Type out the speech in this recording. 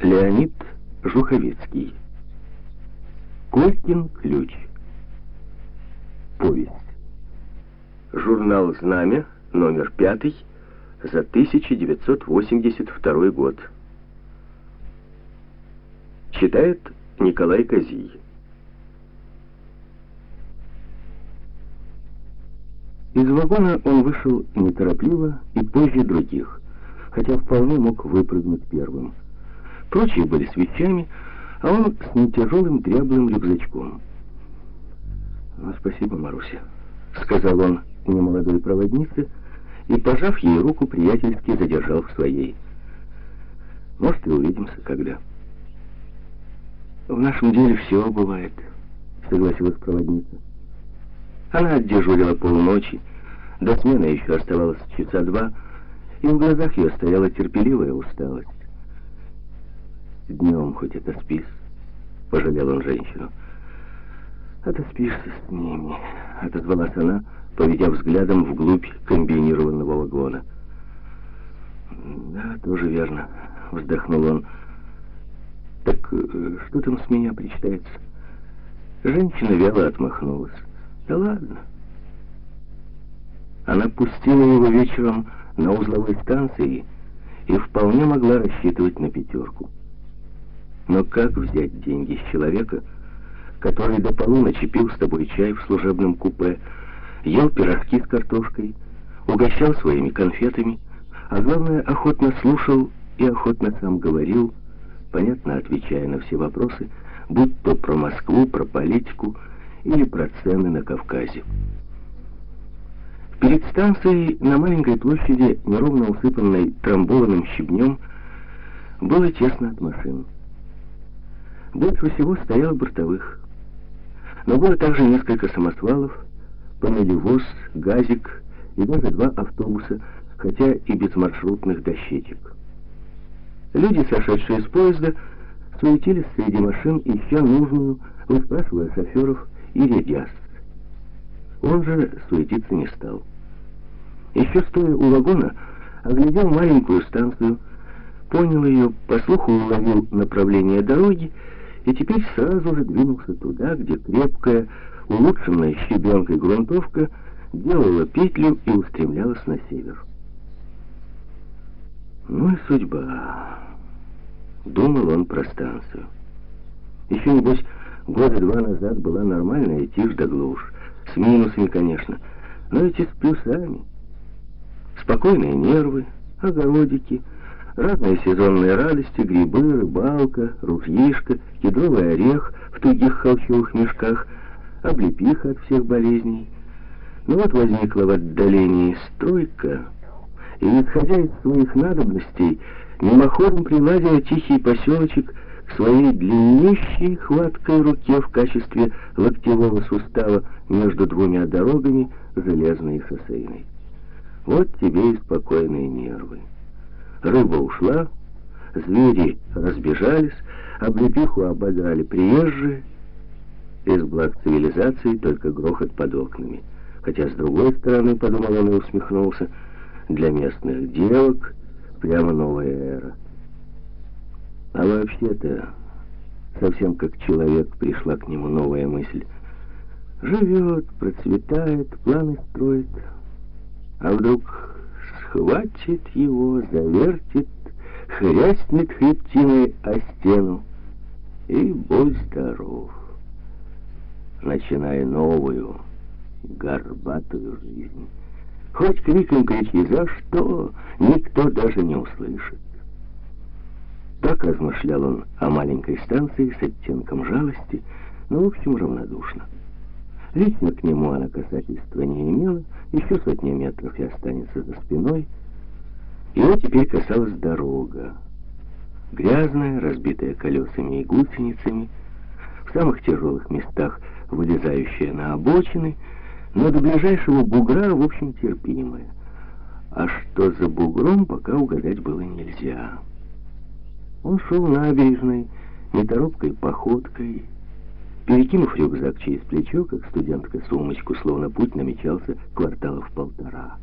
Леонид Жуховецкий. Колькин ключ. Повесть. Журнал «Знамя», номер пятый, за 1982 год. Читает Николай Козий. Из вагона он вышел неторопливо и позже других, хотя вполне мог выпрыгнуть первым. Прочие были с вещами, а он с нетяжелым дряблым рюкзачком. «Ну, «Спасибо, Маруся», — сказал он немолодой проводнице, и, пожав ей руку, приятельски задержал в своей. «Может, и увидимся когда». «В нашем деле все бывает», — согласилась проводница. Она отдежурила полночи, до смены еще оставалось часа два, и в глазах ее стояла терпеливая усталость. «Днем хоть это спишь», — пожалел он женщину. «Отоспишься с ними», — отозвалась она, поведя взглядом вглубь комбинированного вагона. «Да, тоже верно», — вздохнул он. «Так э, что там с меня причитается?» Женщина вяло отмахнулась. «Да ладно». Она пустила его вечером на узловой станции и вполне могла рассчитывать на пятерку. Но как взять деньги с человека, который до полуночи пил с тобой чай в служебном купе, ел пирожки с картошкой, угощал своими конфетами, а главное, охотно слушал и охотно сам говорил, понятно отвечая на все вопросы, будь то про Москву, про политику или про цены на Кавказе. Перед станцией на маленькой площади, неровно усыпанной трамбованным щебнем, было тесно от машин. Больше всего стояло бортовых. Но было также несколько самосвалов, панелевоз, газик и даже два автобуса, хотя и без маршрутных дощечек. Люди, сошедшие с поезда, суетились среди машин, ища нужную, выспрашивая шоферов и рядясь. Он же суетиться не стал. Еще стоя у вагона, оглядел маленькую станцию, понял ее, по слуху уловил направление дороги и теперь сразу же двинулся туда, где крепкая, улучшенная щебенкой грунтовка делала петлю и устремлялась на север. Ну и судьба. Думал он про станцию. Еще, небось, года два назад была нормальная тишь да глушь. С минусами, конечно, но эти с плюсами. Спокойные нервы, огородики — Разные сезонные радости, грибы, рыбалка, ружьишко, кедровый орех в тугих холщовых мешках, облепиха от всех болезней. Но вот возникла в отдалении стройка, и, исходя из своих надобностей, мимоходом приладила тихий поселочек к своей длиннющей хваткой руке в качестве локтевого сустава между двумя дорогами, железной и шоссейной. Вот тебе и спокойные нервы. Рыба ушла, звери разбежались, облепиху ободрали приезжие. Из благ цивилизации только грохот под окнами. Хотя, с другой стороны, подумал он и усмехнулся, для местных девок прямо новая эра. А вообще-то, совсем как человек, пришла к нему новая мысль. Живет, процветает, планы строит. А вдруг схватит его, завертит, хряснет хребтиной о стену, и будь здоров, начиная новую, горбатую жизнь. Хоть криком кричи, за что, никто даже не услышит. Так размышлял он о маленькой станции с оттенком жалости, но, в общем, равнодушно. Лично к нему она касательства не имела, еще сотни метров и останется за спиной. Его теперь касалась дорога. Грязная, разбитая колесами и гусеницами, в самых тяжелых местах вылезающая на обочины, но до ближайшего бугра, в общем, терпимая. А что за бугром, пока угадать было нельзя. Он шел набережной, неторопкой походкой, Перекинув рюкзак через плечо, как студентка сумочку, словно путь намечался кварталов полтора.